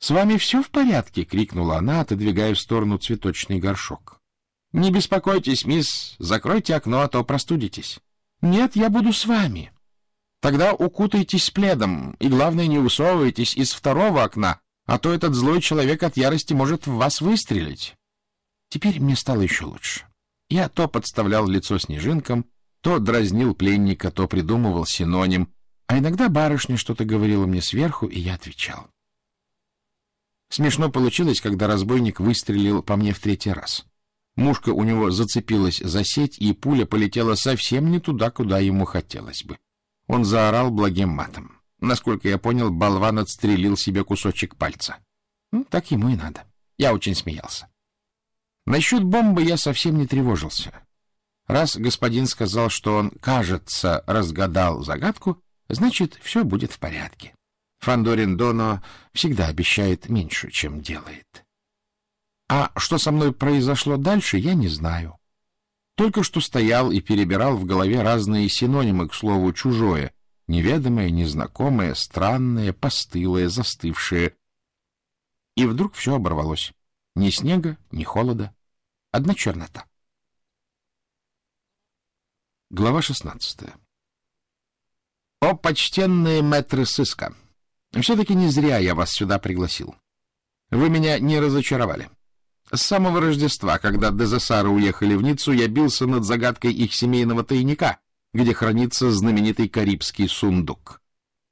С вами все в порядке? — крикнула она, отодвигая в сторону цветочный горшок. — Не беспокойтесь, мисс, закройте окно, а то простудитесь. — Нет, я буду с вами. Тогда укутайтесь пледом, и, главное, не высовывайтесь из второго окна, а то этот злой человек от ярости может в вас выстрелить. Теперь мне стало еще лучше. Я то подставлял лицо снежинкам, то дразнил пленника, то придумывал синоним, а иногда барышня что-то говорила мне сверху, и я отвечал. Смешно получилось, когда разбойник выстрелил по мне в третий раз. Мушка у него зацепилась за сеть, и пуля полетела совсем не туда, куда ему хотелось бы. Он заорал благим матом. Насколько я понял, болван отстрелил себе кусочек пальца. Ну, так ему и надо. Я очень смеялся. Насчет бомбы я совсем не тревожился. Раз господин сказал, что он, кажется, разгадал загадку, значит, все будет в порядке. Фандорин Доно всегда обещает меньше, чем делает. А что со мной произошло дальше, я не знаю. Только что стоял и перебирал в голове разные синонимы к слову «чужое», неведомое, незнакомое, странное, постылое, застывшее. И вдруг все оборвалось. Ни снега, ни холода. Одна чернота. Глава шестнадцатая. О, почтенные мэтры сыска! Все-таки не зря я вас сюда пригласил. Вы меня не разочаровали. С самого Рождества, когда Дезессары уехали в Ниццу, я бился над загадкой их семейного тайника, где хранится знаменитый карибский сундук.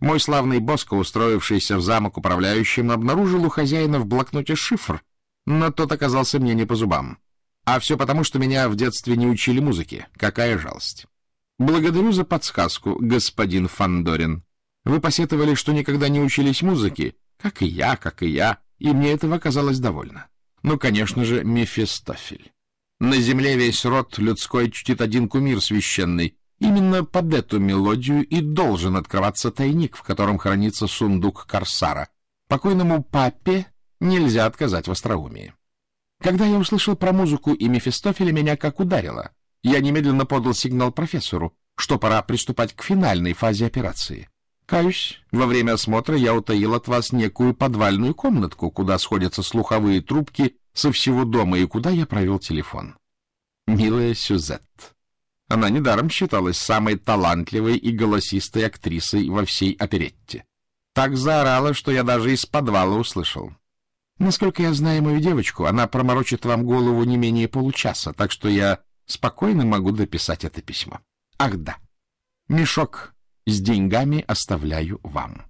Мой славный Боско, устроившийся в замок управляющим, обнаружил у хозяина в блокноте шифр, но тот оказался мне не по зубам. А все потому, что меня в детстве не учили музыке. Какая жалость. Благодарю за подсказку, господин Фандорин. Вы посетовали, что никогда не учились музыке, как и я, как и я, и мне этого казалось довольно. Ну, конечно же, Мефистофель. На земле весь род людской чтит один кумир священный, Именно под эту мелодию и должен открываться тайник, в котором хранится сундук Корсара. Покойному папе нельзя отказать в остроумии. Когда я услышал про музыку и Мефистофеля, меня как ударило. Я немедленно подал сигнал профессору, что пора приступать к финальной фазе операции. Каюсь, во время осмотра я утаил от вас некую подвальную комнатку, куда сходятся слуховые трубки со всего дома и куда я провел телефон. Милая Сюзет, она недаром считалась самой талантливой и голосистой актрисой во всей оперетте. Так заорала, что я даже из подвала услышал. Насколько я знаю мою девочку, она проморочит вам голову не менее получаса, так что я спокойно могу дописать это письмо. Ах да, мешок с деньгами оставляю вам.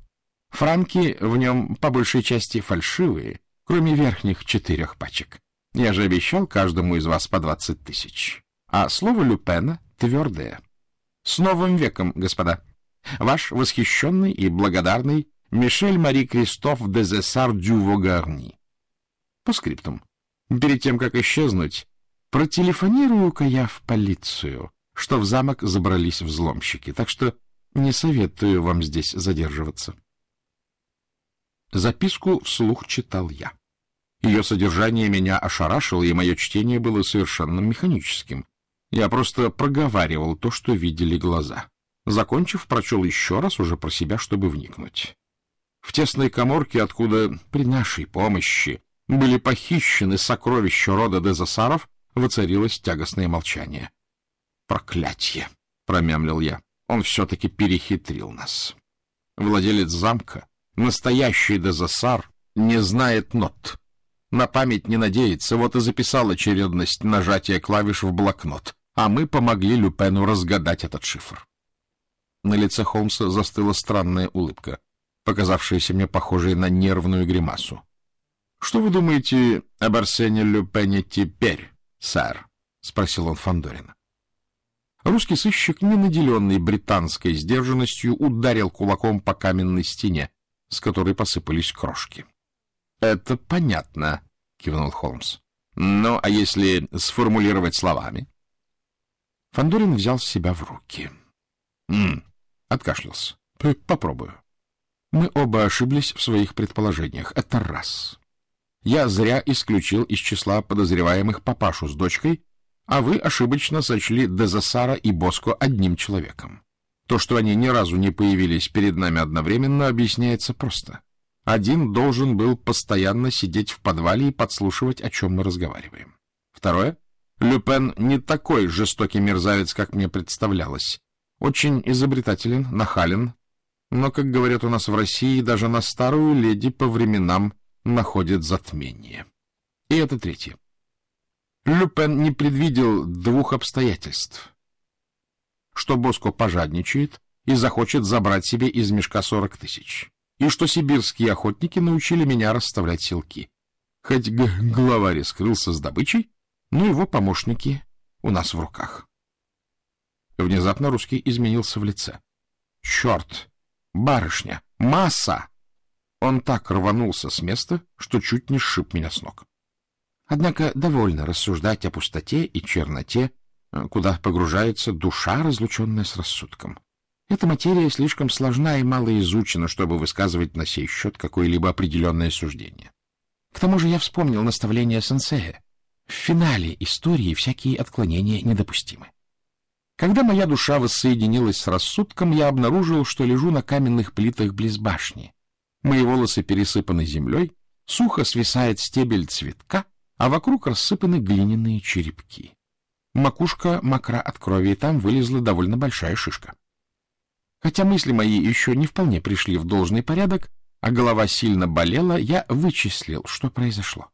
Франки в нем по большей части фальшивые, кроме верхних четырех пачек. Я же обещал каждому из вас по двадцать тысяч. А слово Люпена твердое. С новым веком, господа! Ваш восхищенный и благодарный Мишель Мари Кристоф де Зессар дю Вогарни. По скриптум. Перед тем, как исчезнуть, протелефонирую-ка я в полицию, что в замок забрались взломщики, так что не советую вам здесь задерживаться. Записку вслух читал я. Ее содержание меня ошарашило, и мое чтение было совершенно механическим. Я просто проговаривал то, что видели глаза. Закончив, прочел еще раз уже про себя, чтобы вникнуть. В тесной коморке, откуда при нашей помощи были похищены сокровища рода Дезасаров, воцарилось тягостное молчание. «Проклятье!» — промямлил я. «Он все-таки перехитрил нас. Владелец замка, настоящий Дезасар, не знает нот. На память не надеется, вот и записал очередность нажатия клавиш в блокнот а мы помогли Люпену разгадать этот шифр. На лице Холмса застыла странная улыбка, показавшаяся мне похожей на нервную гримасу. — Что вы думаете об Арсене Люпене теперь, сэр? — спросил он Фандорина. Русский сыщик, не наделенный британской сдержанностью, ударил кулаком по каменной стене, с которой посыпались крошки. — Это понятно, — кивнул Холмс. — Ну, а если сформулировать словами? Фандорин взял себя в руки. «М-м», откашлялся. «Попробую». Мы оба ошиблись в своих предположениях. Это раз. Я зря исключил из числа подозреваемых папашу с дочкой, а вы ошибочно сочли Дезасара и Боско одним человеком. То, что они ни разу не появились перед нами одновременно, объясняется просто. Один должен был постоянно сидеть в подвале и подслушивать, о чем мы разговариваем. Второе. Люпен не такой жестокий мерзавец, как мне представлялось. Очень изобретателен, нахален, но, как говорят у нас в России, даже на старую леди по временам находит затмение. И это третье. Люпен не предвидел двух обстоятельств. Что Боско пожадничает и захочет забрать себе из мешка сорок тысяч и что сибирские охотники научили меня расставлять селки. Хоть главарь скрылся с добычей, но его помощники у нас в руках. Внезапно русский изменился в лице. «Черт! Барышня! Масса!» Он так рванулся с места, что чуть не сшиб меня с ног. Однако довольно рассуждать о пустоте и черноте, куда погружается душа, разлученная с рассудком. Эта материя слишком сложна и мало изучена, чтобы высказывать на сей счет какое-либо определенное суждение. К тому же я вспомнил наставление сенсея. В финале истории всякие отклонения недопустимы. Когда моя душа воссоединилась с рассудком, я обнаружил, что лежу на каменных плитах близ башни. Мои волосы пересыпаны землей, сухо свисает стебель цветка, а вокруг рассыпаны глиняные черепки. Макушка мокра от крови, и там вылезла довольно большая шишка. Хотя мысли мои еще не вполне пришли в должный порядок, а голова сильно болела, я вычислил, что произошло.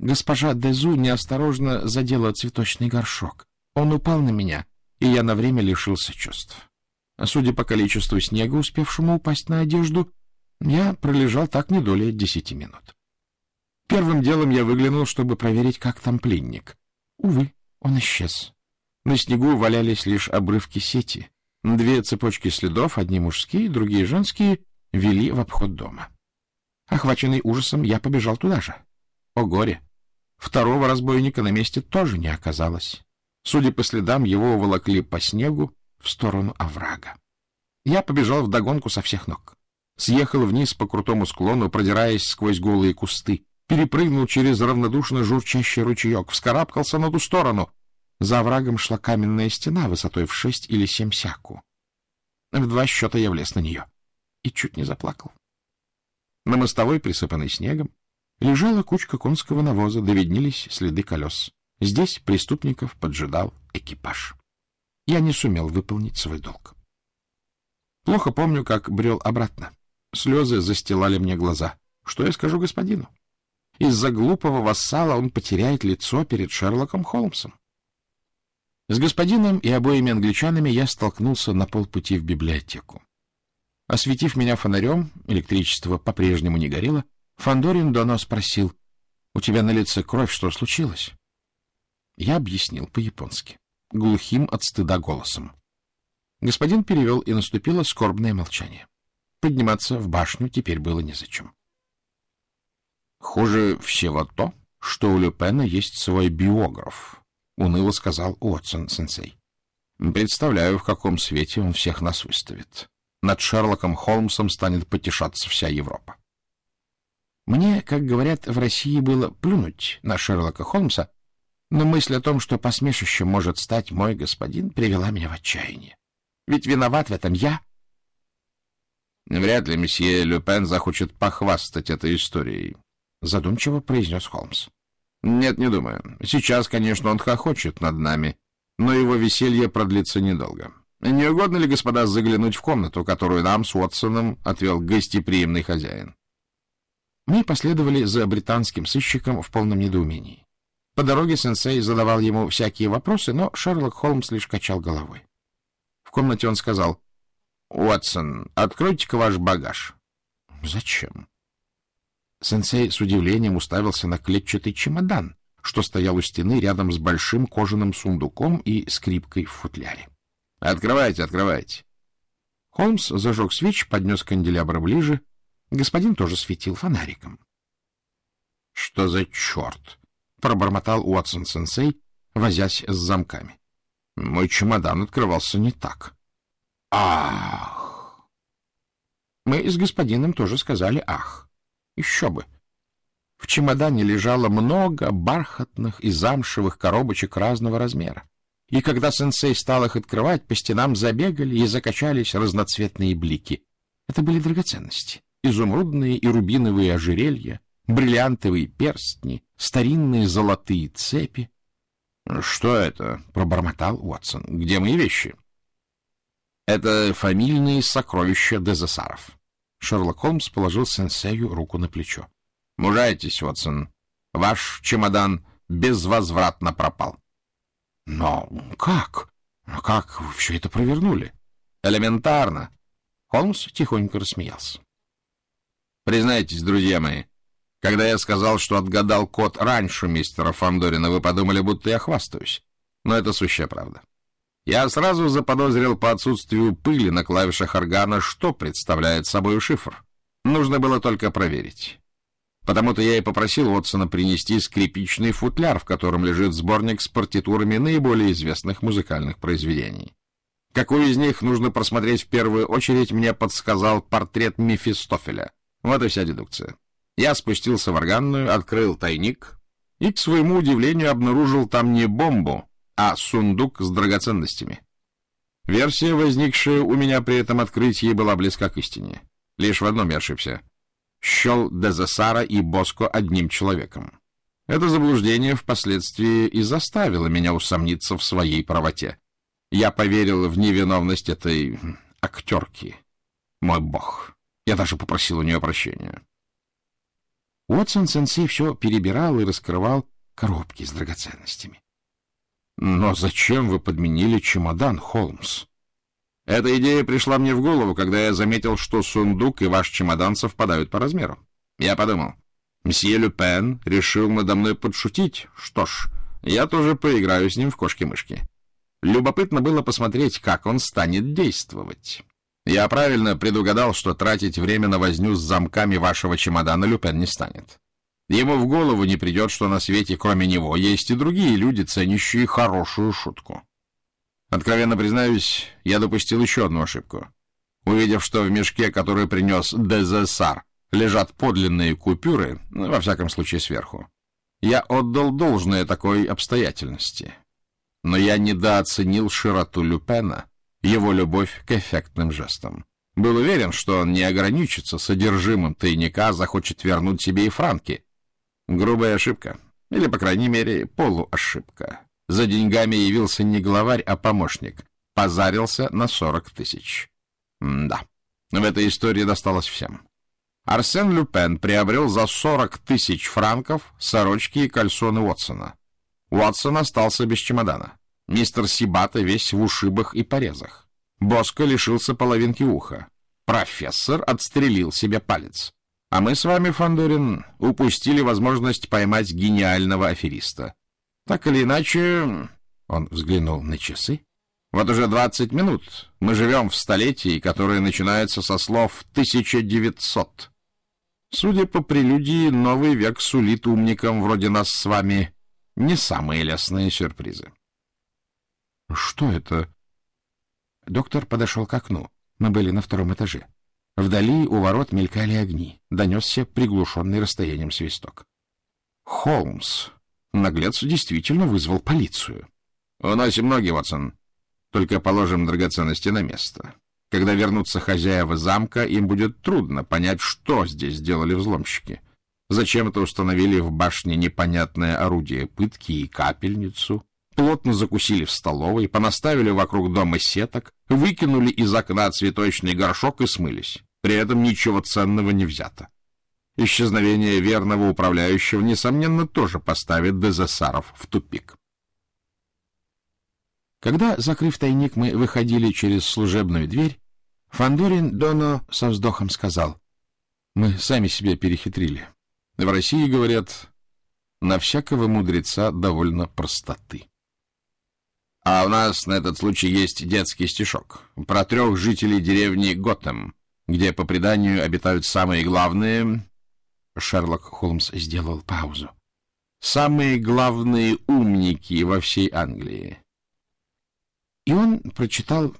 Госпожа Дезу неосторожно задела цветочный горшок. Он упал на меня, и я на время лишился чувств. Судя по количеству снега, успевшему упасть на одежду, я пролежал так не долее десяти минут. Первым делом я выглянул, чтобы проверить, как там пленник. Увы, он исчез. На снегу валялись лишь обрывки сети. Две цепочки следов, одни мужские, другие женские, вели в обход дома. Охваченный ужасом, я побежал туда же. О горе! Второго разбойника на месте тоже не оказалось. Судя по следам, его уволокли по снегу в сторону оврага. Я побежал вдогонку со всех ног. Съехал вниз по крутому склону, продираясь сквозь голые кусты, перепрыгнул через равнодушно журчащий ручеек, вскарабкался на ту сторону — за оврагом шла каменная стена высотой в шесть или семь сяку. В два счета я влез на нее и чуть не заплакал. На мостовой, присыпанной снегом, лежала кучка конского навоза, довиднились следы колес. Здесь преступников поджидал экипаж. Я не сумел выполнить свой долг. Плохо помню, как брел обратно. Слезы застилали мне глаза. Что я скажу господину? Из-за глупого вассала он потеряет лицо перед Шерлоком Холмсом. С господином и обоими англичанами я столкнулся на полпути в библиотеку. Осветив меня фонарем, электричество по-прежнему не горело, Фандорин Доно спросил, «У тебя на лице кровь, что случилось?» Я объяснил по-японски, глухим от стыда голосом. Господин перевел, и наступило скорбное молчание. Подниматься в башню теперь было незачем. Хуже всего то, что у Люпена есть свой биограф, — уныло сказал Уотсон-сенсей. «Представляю, в каком свете он всех нас выставит. Над Шерлоком Холмсом станет потешаться вся Европа». Мне, как говорят, в России было плюнуть на Шерлока Холмса, но мысль о том, что посмешищем может стать мой господин, привела меня в отчаяние. Ведь виноват в этом я. Вряд ли месье Люпен захочет похвастать этой историей, — задумчиво произнес Холмс. Нет, не думаю. Сейчас, конечно, он хохочет над нами, но его веселье продлится недолго. Не угодно ли, господа, заглянуть в комнату, которую нам с Уотсоном отвел гостеприимный хозяин? Мы последовали за британским сыщиком в полном недоумении. По дороге сенсей задавал ему всякие вопросы, но Шерлок Холмс лишь качал головой. В комнате он сказал, «Уотсон, откройте-ка ваш багаж». «Зачем?» Сенсей с удивлением уставился на клетчатый чемодан, что стоял у стены рядом с большим кожаным сундуком и скрипкой в футляре. — Открывайте, открывайте. Холмс зажег свеч, поднес канделябр ближе. Господин тоже светил фонариком. — Что за черт? — пробормотал Уотсон-сенсей, возясь с замками. — Мой чемодан открывался не так. — Ах! Мы с господином тоже сказали «ах». Еще бы. В чемодане лежало много бархатных и замшевых коробочек разного размера. И когда сенсей стал их открывать, по стенам забегали и закачались разноцветные блики. Это были драгоценности. изумрудные и рубиновые ожерелья, бриллиантовые перстни, старинные золотые цепи. — Что это? — пробормотал Уотсон. — Где мои вещи? — Это фамильные сокровища Дезасаров. Шерлок Холмс положил сенсею руку на плечо. — Мужайтесь, Уотсон. Ваш чемодан безвозвратно пропал. — Но как? Как вы все это провернули? — Элементарно. Холмс тихонько рассмеялся. — Признайтесь, друзья мои, когда я сказал, что отгадал код раньше мистера Фандорина, вы подумали, будто я хвастаюсь. Но это сущая правда. Я сразу заподозрил по отсутствию пыли на клавишах органа, что представляет собой шифр. Нужно было только проверить. Потому-то я и попросил Уотсона принести скрипичный футляр, в котором лежит сборник с партитурами наиболее известных музыкальных произведений. Какой из них нужно просмотреть в первую очередь, мне подсказал портрет Мефистофеля. Вот и вся дедукция. Я спустился в органную, открыл тайник и, к своему удивлению, обнаружил там не бомбу, а сундук с драгоценностями. Версия, возникшая у меня при этом открытии, была близка к истине. Лишь в одном я ошибся. Щел Дезесара и Боско одним человеком. Это заблуждение впоследствии и заставило меня усомниться в своей правоте. Я поверил в невиновность этой актерки. Мой бог. Я даже попросил у нее прощения. Уотсон-сенсей все перебирал и раскрывал коробки с драгоценностями. Но зачем вы подменили чемодан, Холмс? Эта идея пришла мне в голову, когда я заметил, что сундук и ваш чемодан совпадают по размеру. Я подумал, мсье Люпен решил надо мной подшутить. Что ж, я тоже поиграю с ним в кошки-мышки. Любопытно было посмотреть, как он станет действовать. Я правильно предугадал, что тратить время на возню с замками вашего чемодана Люпен не станет. Ему в голову не придет, что на свете, кроме него, есть и другие люди, ценящие хорошую шутку. Откровенно признаюсь, я допустил еще одну ошибку. Увидев, что в мешке, который принес Дезессар, лежат подлинные купюры, ну, во всяком случае сверху, я отдал должное такой обстоятельности. Но я недооценил широту Люпена, его любовь к эффектным жестам. Был уверен, что он не ограничится содержимым тайника, захочет вернуть себе и франки, Грубая ошибка. Или, по крайней мере, полуошибка. За деньгами явился не главарь, а помощник. Позарился на сорок тысяч. М да, в этой истории досталось всем. Арсен Люпен приобрел за сорок тысяч франков сорочки и кальсоны Уотсона. Уотсон остался без чемодана. Мистер Сибата весь в ушибах и порезах. Боско лишился половинки уха. Профессор отстрелил себе палец. А мы с вами, Фандорин, упустили возможность поймать гениального афериста. Так или иначе, он взглянул на часы. Вот уже двадцать минут мы живем в столетии, которое начинается со слов «1900». Судя по прелюдии, новый век сулит умникам вроде нас с вами не самые лестные сюрпризы. — Что это? Доктор подошел к окну. Мы были на втором этаже. Вдали у ворот мелькали огни. Донесся приглушенный расстоянием свисток. Холмс. Наглец действительно вызвал полицию. «Уносим ноги, Ватсон. Только положим драгоценности на место. Когда вернутся хозяева замка, им будет трудно понять, что здесь сделали взломщики. Зачем-то установили в башне непонятное орудие пытки и капельницу, плотно закусили в столовой, понаставили вокруг дома сеток, выкинули из окна цветочный горшок и смылись. При этом ничего ценного не взято. Исчезновение верного управляющего, несомненно, тоже поставит Дезессаров в тупик. Когда, закрыв тайник, мы выходили через служебную дверь, Фандорин Доно со вздохом сказал, «Мы сами себя перехитрили. В России, говорят, на всякого мудреца довольно простоты». А у нас на этот случай есть детский стишок про трех жителей деревни Готэм, где, по преданию, обитают самые главные... Шерлок Холмс сделал паузу. Самые главные умники во всей Англии. И он прочитал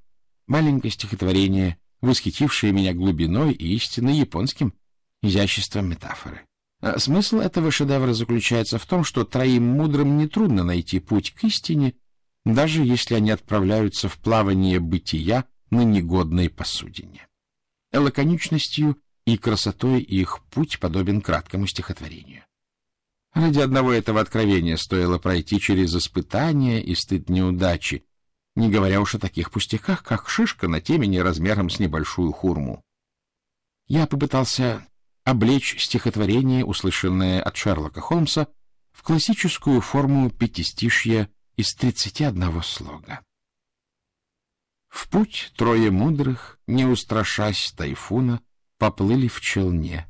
маленькое стихотворение, восхитившее меня глубиной и истинно японским изяществом метафоры. А смысл этого шедевра заключается в том, что троим мудрым нетрудно найти путь к истине, даже если они отправляются в плавание бытия на негодной посудине. Лаконичностью и красотой их путь подобен краткому стихотворению. Ради одного этого откровения стоило пройти через испытания и стыд неудачи, не говоря уж о таких пустяках, как шишка на темени размером с небольшую хурму. Я попытался облечь стихотворение, услышанное от Шерлока Холмса, в классическую форму пятистишья из тридцати одного слога. В путь трое мудрых, не устрашась тайфуна, поплыли в челне.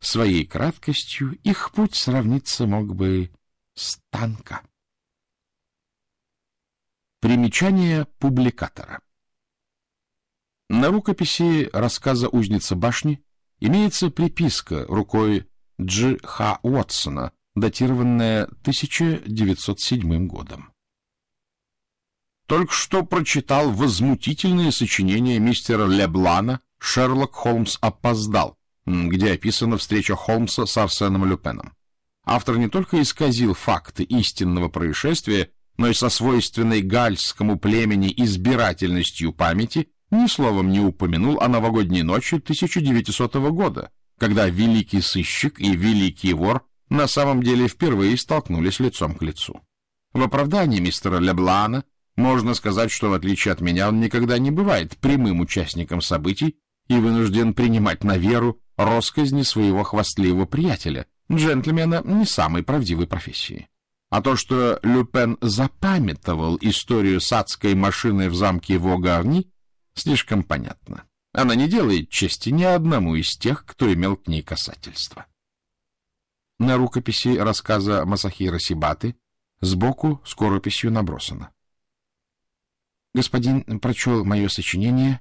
Своей краткостью их путь сравниться мог бы с танка. Примечание публикатора На рукописи рассказа «Узница башни» имеется приписка рукой Дж. Х. Уотсона, датированная 1907 годом. Только что прочитал возмутительное сочинение мистера Леблана «Шерлок Холмс опоздал», где описана встреча Холмса с Арсеном Люпеном. Автор не только исказил факты истинного происшествия, но и со свойственной гальскому племени избирательностью памяти ни словом не упомянул о новогодней ночи 1900 года, когда великий сыщик и великий вор на самом деле впервые столкнулись лицом к лицу. В оправдании мистера Леблана можно сказать, что, в отличие от меня, он никогда не бывает прямым участником событий и вынужден принимать на веру росказни своего хвастливого приятеля, джентльмена не самой правдивой профессии. А то, что Люпен запамятовал историю с адской машиной в замке Вогарни, слишком понятно. Она не делает чести ни одному из тех, кто имел к ней касательство. На рукописи рассказа Масахира Сибаты сбоку скорописью набросано. Господин прочел мое сочинение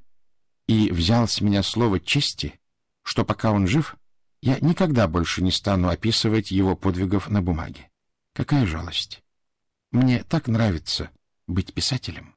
и взял с меня слово чести, что пока он жив, я никогда больше не стану описывать его подвигов на бумаге. Какая жалость! Мне так нравится быть писателем.